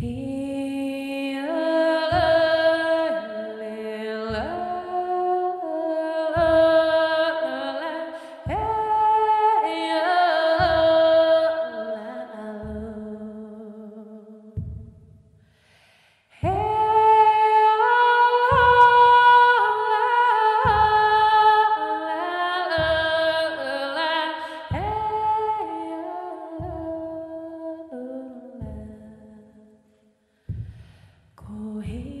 Hey. Oh, hey.